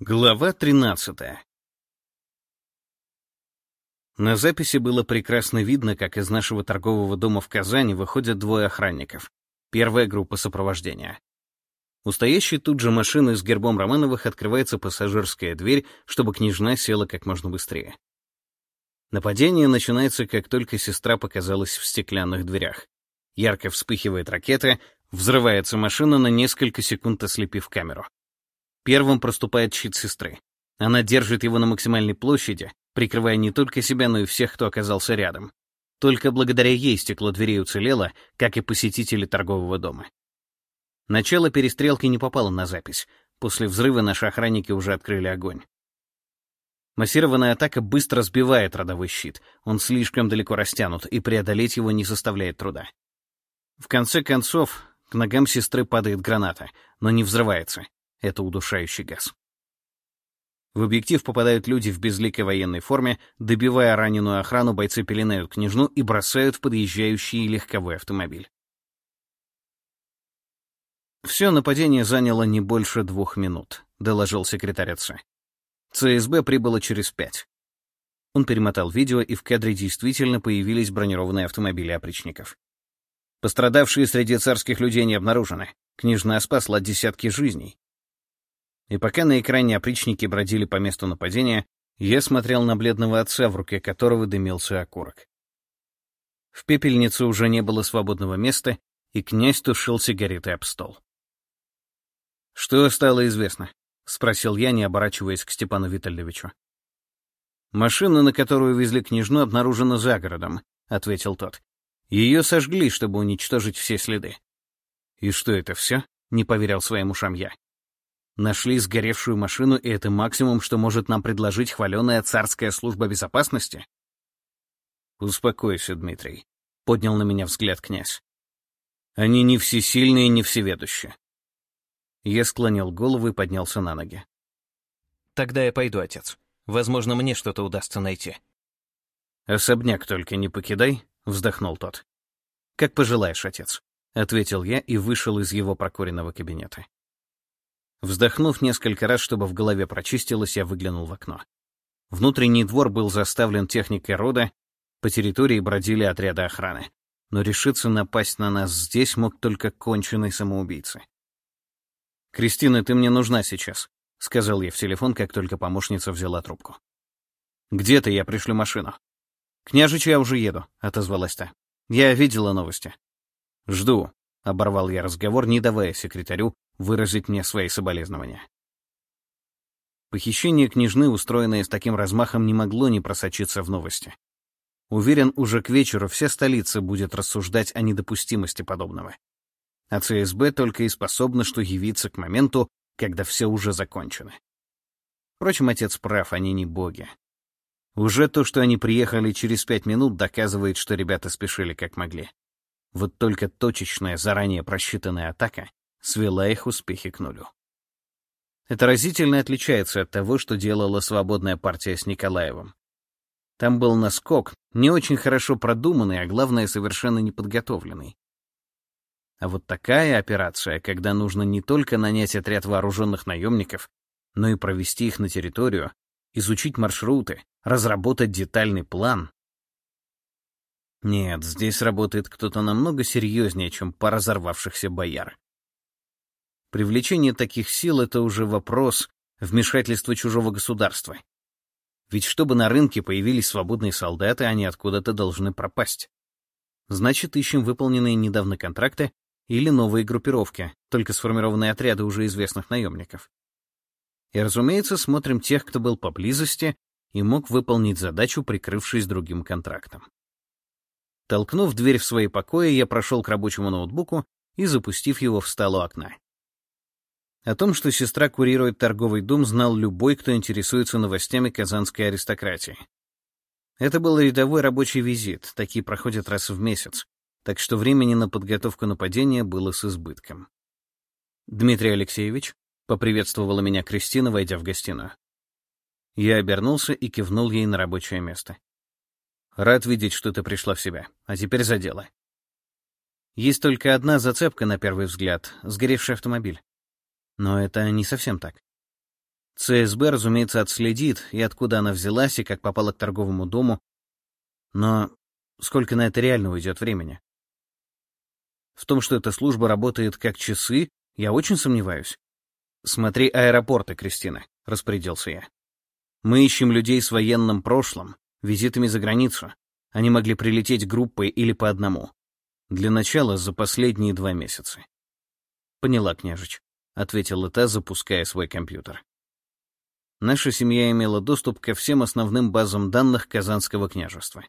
Глава 13 На записи было прекрасно видно, как из нашего торгового дома в Казани выходят двое охранников. Первая группа сопровождения. У стоящей тут же машины с гербом Романовых открывается пассажирская дверь, чтобы княжна села как можно быстрее. Нападение начинается, как только сестра показалась в стеклянных дверях. Ярко вспыхивает ракета, взрывается машина на несколько секунд ослепив камеру. Первым проступает щит сестры. Она держит его на максимальной площади, прикрывая не только себя, но и всех, кто оказался рядом. Только благодаря ей стекло дверей уцелело, как и посетители торгового дома. Начало перестрелки не попало на запись. После взрыва наши охранники уже открыли огонь. Массированная атака быстро сбивает родовой щит. Он слишком далеко растянут, и преодолеть его не составляет труда. В конце концов, к ногам сестры падает граната, но не взрывается. Это удушающий газ. В объектив попадают люди в безликой военной форме, добивая раненую охрану, бойцы пеленают княжну и бросают в подъезжающий легковой автомобиль. «Все нападение заняло не больше двух минут», — доложил секретарь отца. ЦСБ прибыло через пять. Он перемотал видео, и в кадре действительно появились бронированные автомобили опричников. Пострадавшие среди царских людей не обнаружены. Княжна спасла десятки жизней. И пока на экране опричники бродили по месту нападения, я смотрел на бледного отца, в руке которого дымился окурок. В пепельнице уже не было свободного места, и князь тушил сигареты об стол. «Что стало известно?» — спросил я, не оборачиваясь к Степану Витальевичу. «Машина, на которую везли княжну, обнаружена за городом», — ответил тот. «Ее сожгли, чтобы уничтожить все следы». «И что это все?» — не поверил своим ушам я. Нашли сгоревшую машину, и это максимум, что может нам предложить хваленая царская служба безопасности? Успокойся, Дмитрий, — поднял на меня взгляд князь. Они не всесильные, не всеведущие. Я склонил голову и поднялся на ноги. Тогда я пойду, отец. Возможно, мне что-то удастся найти. Особняк только не покидай, — вздохнул тот. Как пожелаешь, отец, — ответил я и вышел из его прокуренного кабинета. Вздохнув несколько раз, чтобы в голове прочистилось, я выглянул в окно. Внутренний двор был заставлен техникой рода, по территории бродили отряды охраны. Но решиться напасть на нас здесь мог только конченый самоубийца. «Кристина, ты мне нужна сейчас», — сказал я в телефон, как только помощница взяла трубку. «Где ты? Я пришлю машину». «Княжич, я уже еду», — отозвалась та. «Я видела новости». «Жду», — оборвал я разговор, не давая секретарю выразить мне свои соболезнования. Похищение княжны, устроенное с таким размахом, не могло не просочиться в новости. Уверен, уже к вечеру вся столица будет рассуждать о недопустимости подобного. А ЦСБ только и способна что явиться к моменту, когда все уже закончено. Впрочем, отец прав, они не боги. Уже то, что они приехали через пять минут, доказывает, что ребята спешили как могли. Вот только точечная, заранее просчитанная атака свела их успехи к нулю. Это разительно отличается от того, что делала свободная партия с Николаевым. Там был наскок, не очень хорошо продуманный, а главное, совершенно неподготовленный. А вот такая операция, когда нужно не только нанять отряд вооруженных наемников, но и провести их на территорию, изучить маршруты, разработать детальный план. Нет, здесь работает кто-то намного серьезнее, чем пара разорвавшихся бояр. Привлечение таких сил — это уже вопрос вмешательства чужого государства. Ведь чтобы на рынке появились свободные солдаты, они откуда-то должны пропасть. Значит, ищем выполненные недавно контракты или новые группировки, только сформированные отряды уже известных наемников. И, разумеется, смотрим тех, кто был поблизости и мог выполнить задачу, прикрывшись другим контрактом. Толкнув дверь в свои покои, я прошел к рабочему ноутбуку и, запустив его, встал у окна. О том, что сестра курирует торговый дом, знал любой, кто интересуется новостями казанской аристократии. Это был рядовой рабочий визит, такие проходят раз в месяц, так что времени на подготовку нападения было с избытком. «Дмитрий Алексеевич», — поприветствовала меня Кристина, войдя в гостиную. Я обернулся и кивнул ей на рабочее место. «Рад видеть, что ты пришла в себя. А теперь за дело». Есть только одна зацепка на первый взгляд — сгоревший автомобиль. Но это не совсем так. ЦСБ, разумеется, отследит, и откуда она взялась, и как попала к торговому дому. Но сколько на это реально уйдет времени? В том, что эта служба работает как часы, я очень сомневаюсь. «Смотри аэропорты, Кристина», — распорядился я. «Мы ищем людей с военным прошлым, визитами за границу. Они могли прилететь группой или по одному. Для начала за последние два месяца». «Поняла, княжич», — ответила та, запуская свой компьютер. Наша семья имела доступ ко всем основным базам данных Казанского княжества.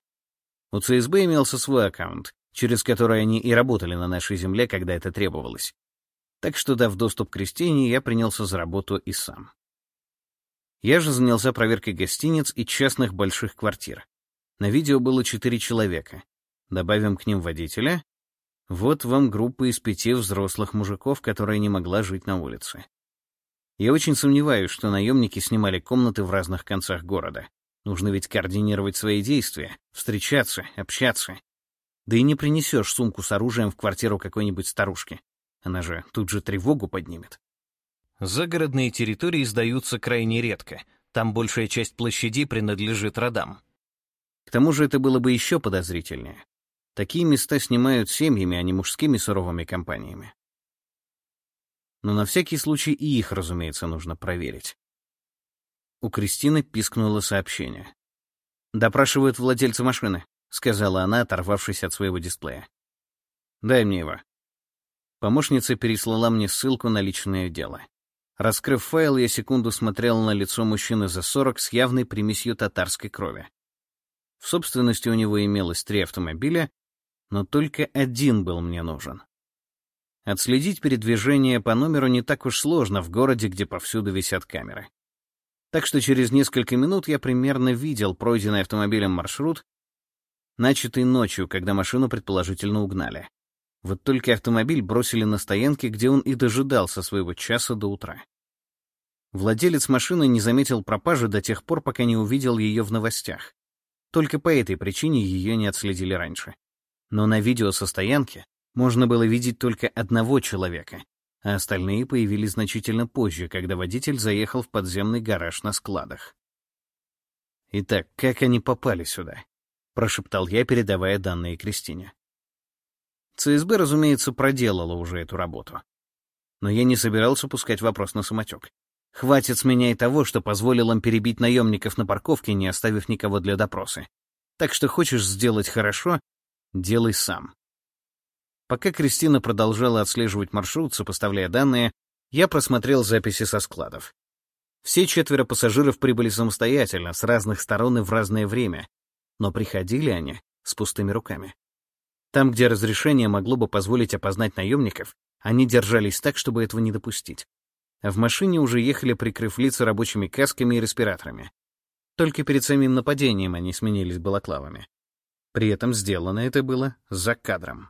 У ЦСБ имелся свой аккаунт, через который они и работали на нашей земле, когда это требовалось. Так что, дав доступ к Кристине, я принялся за работу и сам. Я же занялся проверкой гостиниц и частных больших квартир. На видео было четыре человека. Добавим к ним водителя. Вот вам группа из пяти взрослых мужиков, которая не могла жить на улице. Я очень сомневаюсь, что наемники снимали комнаты в разных концах города. Нужно ведь координировать свои действия, встречаться, общаться. Да и не принесешь сумку с оружием в квартиру какой-нибудь старушки. Она же тут же тревогу поднимет. Загородные территории сдаются крайне редко. Там большая часть площади принадлежит родам. К тому же это было бы еще подозрительнее. Такие места снимают семьями, а не мужскими суровыми компаниями. Но на всякий случай и их, разумеется, нужно проверить. У Кристины пискнуло сообщение. «Допрашивают владельца машины», — сказала она, оторвавшись от своего дисплея. «Дай мне его». Помощница переслала мне ссылку на личное дело. Раскрыв файл, я секунду смотрел на лицо мужчины за 40 с явной примесью татарской крови. В собственности у него имелось три автомобиля, но только один был мне нужен. Отследить передвижение по номеру не так уж сложно в городе, где повсюду висят камеры. Так что через несколько минут я примерно видел пройденный автомобилем маршрут, начатый ночью, когда машину предположительно угнали. Вот только автомобиль бросили на стоянке, где он и дожидался своего часа до утра. Владелец машины не заметил пропажи до тех пор, пока не увидел ее в новостях. Только по этой причине ее не отследили раньше. Но на видео со стоянки можно было видеть только одного человека, а остальные появились значительно позже, когда водитель заехал в подземный гараж на складах. «Итак, как они попали сюда?» — прошептал я, передавая данные Кристине. ЦСБ, разумеется, проделала уже эту работу. Но я не собирался пускать вопрос на самотек. Хватит с меня и того, что позволил им перебить наемников на парковке, не оставив никого для допроса. Так что хочешь сделать хорошо — делай сам. Пока Кристина продолжала отслеживать маршрут, сопоставляя данные, я просмотрел записи со складов. Все четверо пассажиров прибыли самостоятельно, с разных сторон и в разное время, но приходили они с пустыми руками. Там, где разрешение могло бы позволить опознать наемников, они держались так, чтобы этого не допустить. В машине уже ехали, прикрыв лица рабочими касками и респираторами. Только перед самим нападением они сменились балаклавами. При этом сделано это было за кадром.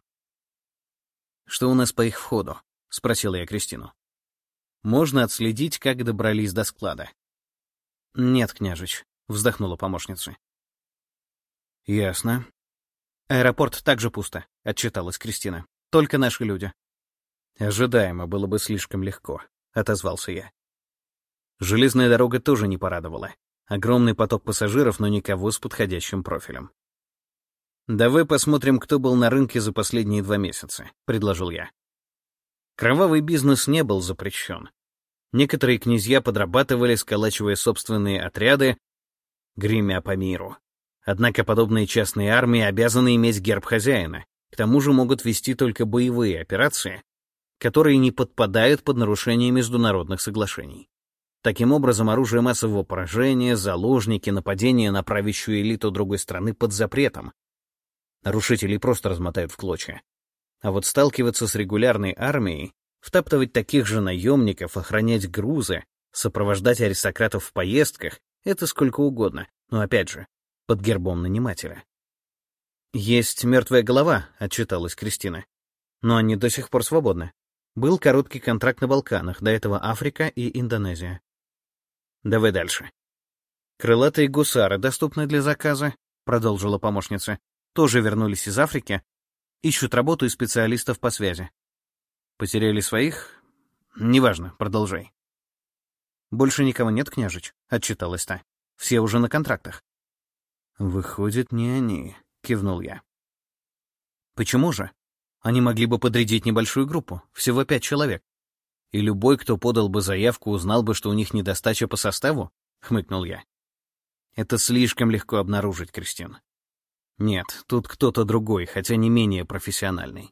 «Что у нас по их входу?» — спросила я Кристину. «Можно отследить, как добрались до склада». «Нет, княжич», — вздохнула помощница. «Ясно. «Аэропорт также пусто», — отчиталась Кристина. «Только наши люди». «Ожидаемо было бы слишком легко», — отозвался я. Железная дорога тоже не порадовала. Огромный поток пассажиров, но никого с подходящим профилем. «Давай посмотрим, кто был на рынке за последние два месяца», — предложил я. Кровавый бизнес не был запрещен. Некоторые князья подрабатывали, сколачивая собственные отряды, гремя по миру. Однако подобные частные армии обязаны иметь герб хозяина, к тому же могут вести только боевые операции, которые не подпадают под нарушение международных соглашений. Таким образом, оружие массового поражения, заложники, нападения на правящую элиту другой страны под запретом. Нарушителей просто размотают в клочья. А вот сталкиваться с регулярной армией, втаптывать таких же наемников, охранять грузы, сопровождать аристократов в поездках — это сколько угодно. Но опять же, под гербом нанимателя. «Есть мертвая голова», — отчиталась Кристина. «Но они до сих пор свободны. Был короткий контракт на Балканах, до этого Африка и Индонезия». «Давай дальше». «Крылатые гусары доступны для заказа», — продолжила помощница. «Тоже вернулись из Африки. Ищут работу и специалистов по связи». «Потеряли своих?» «Неважно, продолжай». «Больше никого нет, княжич?» — отчиталась та. «Все уже на контрактах». «Выходит, не они», — кивнул я. «Почему же? Они могли бы подрядить небольшую группу, всего пять человек. И любой, кто подал бы заявку, узнал бы, что у них недостача по составу?» — хмыкнул я. «Это слишком легко обнаружить, Кристин. Нет, тут кто-то другой, хотя не менее профессиональный.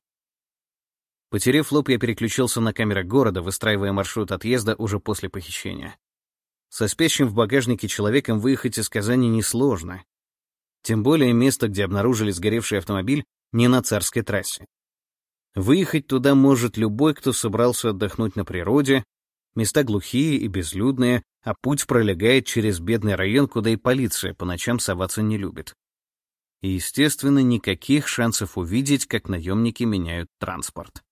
Потерев лоб, я переключился на камеры города, выстраивая маршрут отъезда уже после похищения. Со спящим в багажнике человеком выехать из Казани несложно. Тем более место, где обнаружили сгоревший автомобиль, не на царской трассе. Выехать туда может любой, кто собрался отдохнуть на природе, места глухие и безлюдные, а путь пролегает через бедный район, куда и полиция по ночам соваться не любит. И, естественно, никаких шансов увидеть, как наемники меняют транспорт.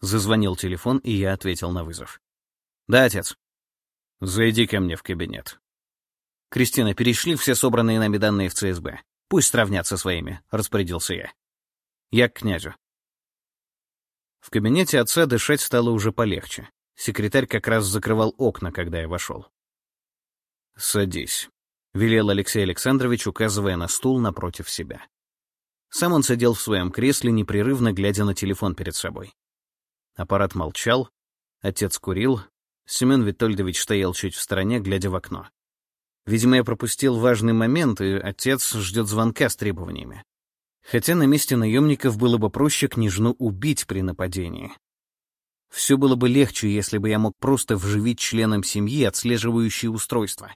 Зазвонил телефон, и я ответил на вызов. «Да, отец». «Зайди ко мне в кабинет». «Кристина, перешли все собранные нами данные в ЦСБ. Пусть сравнятся своими», — распорядился я. «Я к князю». В кабинете отца дышать стало уже полегче. Секретарь как раз закрывал окна, когда я вошел. «Садись», — велел Алексей Александрович, указывая на стул напротив себя. Сам он сидел в своем кресле, непрерывно глядя на телефон перед собой. Аппарат молчал, отец курил, Семен Витольдович стоял чуть в стороне, глядя в окно. Видимо, я пропустил важный момент, и отец ждет звонка с требованиями. Хотя на месте наемников было бы проще княжну убить при нападении. Все было бы легче, если бы я мог просто вживить членам семьи отслеживающие устройства.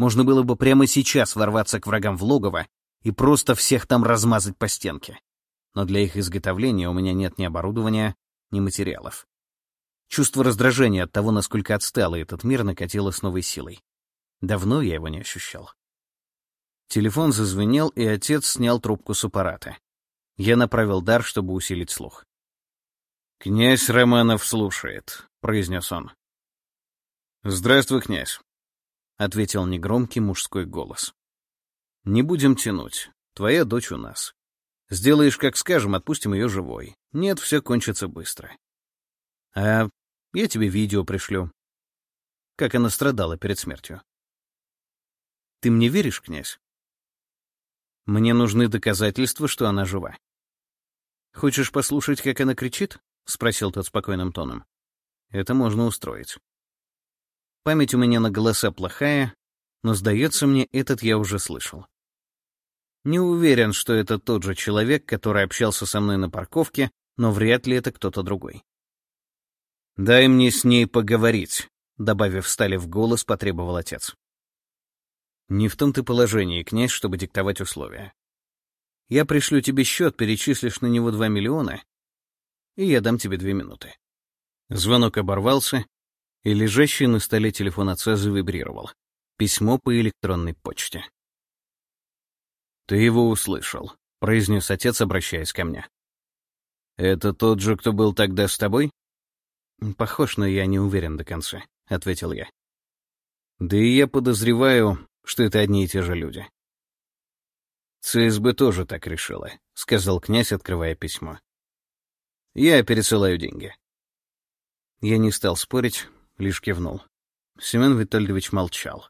Можно было бы прямо сейчас ворваться к врагам в логово и просто всех там размазать по стенке. Но для их изготовления у меня нет ни оборудования, ни материалов. Чувство раздражения от того, насколько отсталый этот мир, накатило с новой силой. Давно я его не ощущал. Телефон зазвенел, и отец снял трубку с аппарата. Я направил дар, чтобы усилить слух. «Князь Романов слушает», — произнес он. «Здравствуй, князь», — ответил негромкий мужской голос. «Не будем тянуть. Твоя дочь у нас. Сделаешь, как скажем, отпустим ее живой. Нет, все кончится быстро. А я тебе видео пришлю. Как она страдала перед смертью. Ты мне веришь, князь? Мне нужны доказательства, что она жива. Хочешь послушать, как она кричит? Спросил тот спокойным тоном. Это можно устроить. Память у меня на голоса плохая, но, сдается мне, этот я уже слышал. Не уверен, что это тот же человек, который общался со мной на парковке, но вряд ли это кто-то другой. «Дай мне с ней поговорить», — добавив стали в голос, потребовал отец. «Не в том ты положении, князь, чтобы диктовать условия. Я пришлю тебе счет, перечислишь на него два миллиона, и я дам тебе две минуты». Звонок оборвался, и лежащий на столе телефон отца завибрировал. Письмо по электронной почте. «Ты его услышал», — произнес отец, обращаясь ко мне. «Это тот же, кто был тогда с тобой?» «Похож, но я не уверен до конца», — ответил я. «Да и я подозреваю, что это одни и те же люди». «ЦСБ тоже так решила», — сказал князь, открывая письмо. «Я пересылаю деньги». Я не стал спорить, лишь кивнул. Семен Витальевич молчал.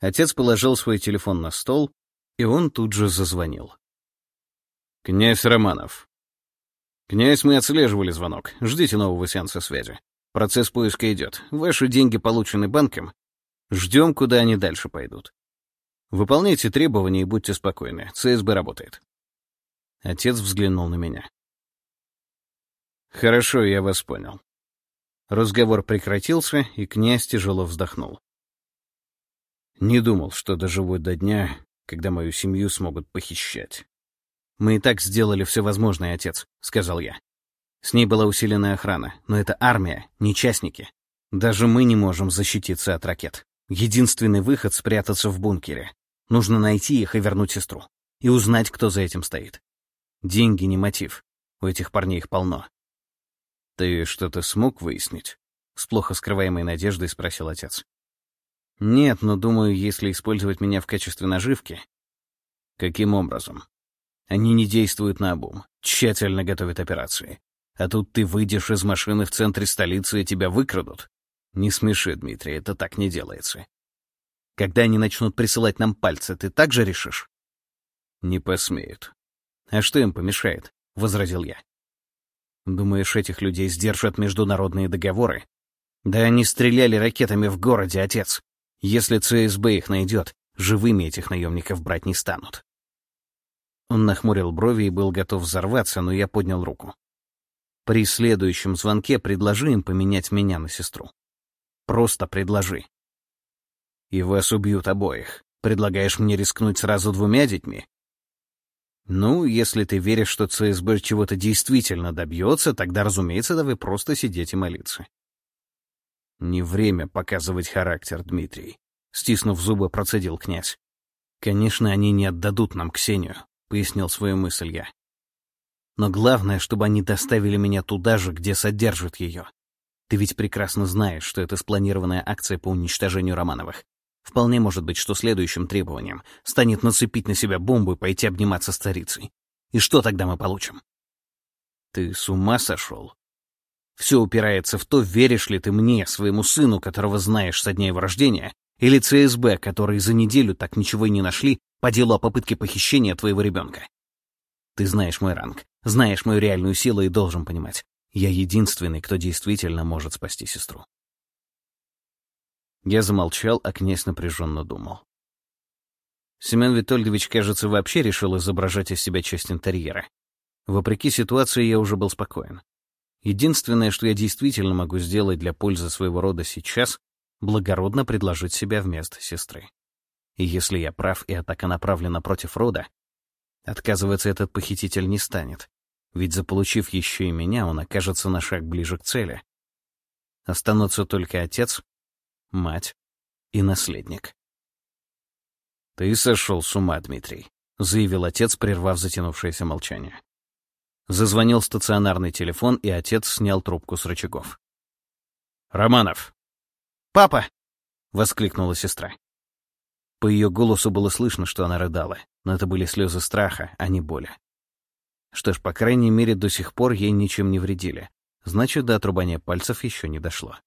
Отец положил свой телефон на стол, и он тут же зазвонил. «Князь Романов». «Князь, мы отслеживали звонок. Ждите нового сеанса связи. Процесс поиска идет. Ваши деньги получены банком. Ждем, куда они дальше пойдут. Выполняйте требования и будьте спокойны. ЦСБ работает». Отец взглянул на меня. «Хорошо, я вас понял». Разговор прекратился, и князь тяжело вздохнул. Не думал, что доживу до дня, когда мою семью смогут похищать. «Мы и так сделали все возможное, отец», — сказал я. С ней была усиленная охрана, но это армия, не частники. Даже мы не можем защититься от ракет. Единственный выход — спрятаться в бункере. Нужно найти их и вернуть сестру. И узнать, кто за этим стоит. Деньги не мотив. У этих парней их полно. «Ты что-то смог выяснить?» — с плохо скрываемой надеждой спросил отец. Нет, но думаю, если использовать меня в качестве наживки... Каким образом? Они не действуют на обум, тщательно готовят операции. А тут ты выйдешь из машины в центре столицы, и тебя выкрадут. Не смеши, Дмитрий, это так не делается. Когда они начнут присылать нам пальцы, ты так же решишь? Не посмеют. А что им помешает? — возразил я. Думаешь, этих людей сдержат международные договоры? Да они стреляли ракетами в городе, отец. Если ЦСБ их найдет, живыми этих наемников брать не станут. Он нахмурил брови и был готов взорваться, но я поднял руку. При следующем звонке предложи им поменять меня на сестру. Просто предложи. И вас убьют обоих. Предлагаешь мне рискнуть сразу двумя детьми? Ну, если ты веришь, что ЦСБ чего-то действительно добьется, тогда, разумеется, давай просто сидеть и молиться. Не время показывать характер, Дмитрий. Стиснув зубы, процедил князь. Конечно, они не отдадут нам Ксению, пояснил свою мысль я. Но главное, чтобы они доставили меня туда же, где содержат ее. Ты ведь прекрасно знаешь, что это спланированная акция по уничтожению Романовых. Вполне может быть, что следующим требованием станет нацепить на себя бомбу и пойти обниматься с царицей. И что тогда мы получим? Ты с ума сошел? Все упирается в то, веришь ли ты мне, своему сыну, которого знаешь со дня его рождения, или ЦСБ, которые за неделю так ничего и не нашли по делу о попытке похищения твоего ребенка. Ты знаешь мой ранг, знаешь мою реальную силу и должен понимать, я единственный, кто действительно может спасти сестру. Я замолчал, а князь напряженно думал. Семен Витольдович, кажется, вообще решил изображать из себя часть интерьера. Вопреки ситуации я уже был спокоен. Единственное, что я действительно могу сделать для пользы своего рода сейчас, благородно предложить себя вместо сестры. И если я прав, и атака направлена против рода, отказываться этот похититель не станет, ведь заполучив еще и меня, он окажется на шаг ближе к цели. Останутся только отец мать и наследник. «Ты сошел с ума, Дмитрий», — заявил отец, прервав затянувшееся молчание. Зазвонил стационарный телефон, и отец снял трубку с рычагов. «Романов!» «Папа!» — воскликнула сестра. По ее голосу было слышно, что она рыдала, но это были слезы страха, а не боли. Что ж, по крайней мере, до сих пор ей ничем не вредили. Значит, до отрубания пальцев еще не дошло.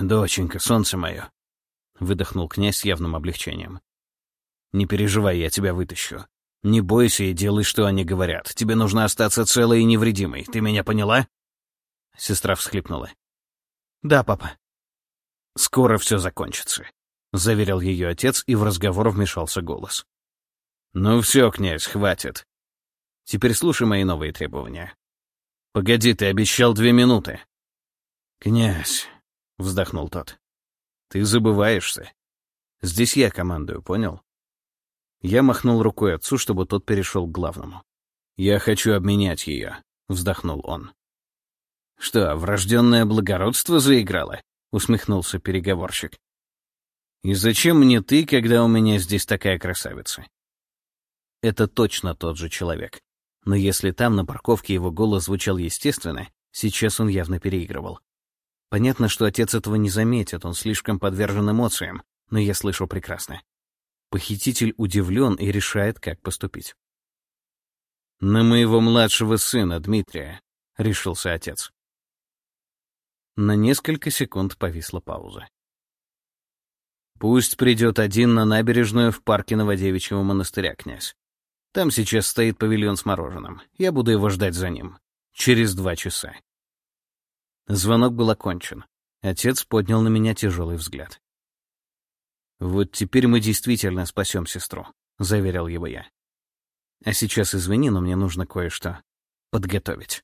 «Доченька, солнце мое!» — выдохнул князь с явным облегчением. «Не переживай, я тебя вытащу. Не бойся и делай, что они говорят. Тебе нужно остаться целой и невредимой. Ты меня поняла?» Сестра всхлипнула. «Да, папа». «Скоро все закончится», — заверил ее отец, и в разговор вмешался голос. «Ну все, князь, хватит. Теперь слушай мои новые требования. Погоди, ты обещал две минуты». «Князь, — вздохнул тот. «Ты забываешься. Здесь я командую, понял?» Я махнул рукой отцу, чтобы тот перешел к главному. «Я хочу обменять ее», — вздохнул он. «Что, врожденное благородство заиграло?» — усмехнулся переговорщик. «И зачем мне ты, когда у меня здесь такая красавица?» Это точно тот же человек. Но если там на парковке его голос звучал естественно, сейчас он явно переигрывал. Понятно, что отец этого не заметит, он слишком подвержен эмоциям, но я слышу прекрасно. Похититель удивлен и решает, как поступить. «На моего младшего сына, Дмитрия», — решился отец. На несколько секунд повисла пауза. «Пусть придет один на набережную в парке Новодевичьего монастыря, князь. Там сейчас стоит павильон с мороженым. Я буду его ждать за ним. Через два часа. Звонок был окончен. Отец поднял на меня тяжелый взгляд. «Вот теперь мы действительно спасем сестру», — заверил его я. «А сейчас извини, но мне нужно кое-что подготовить».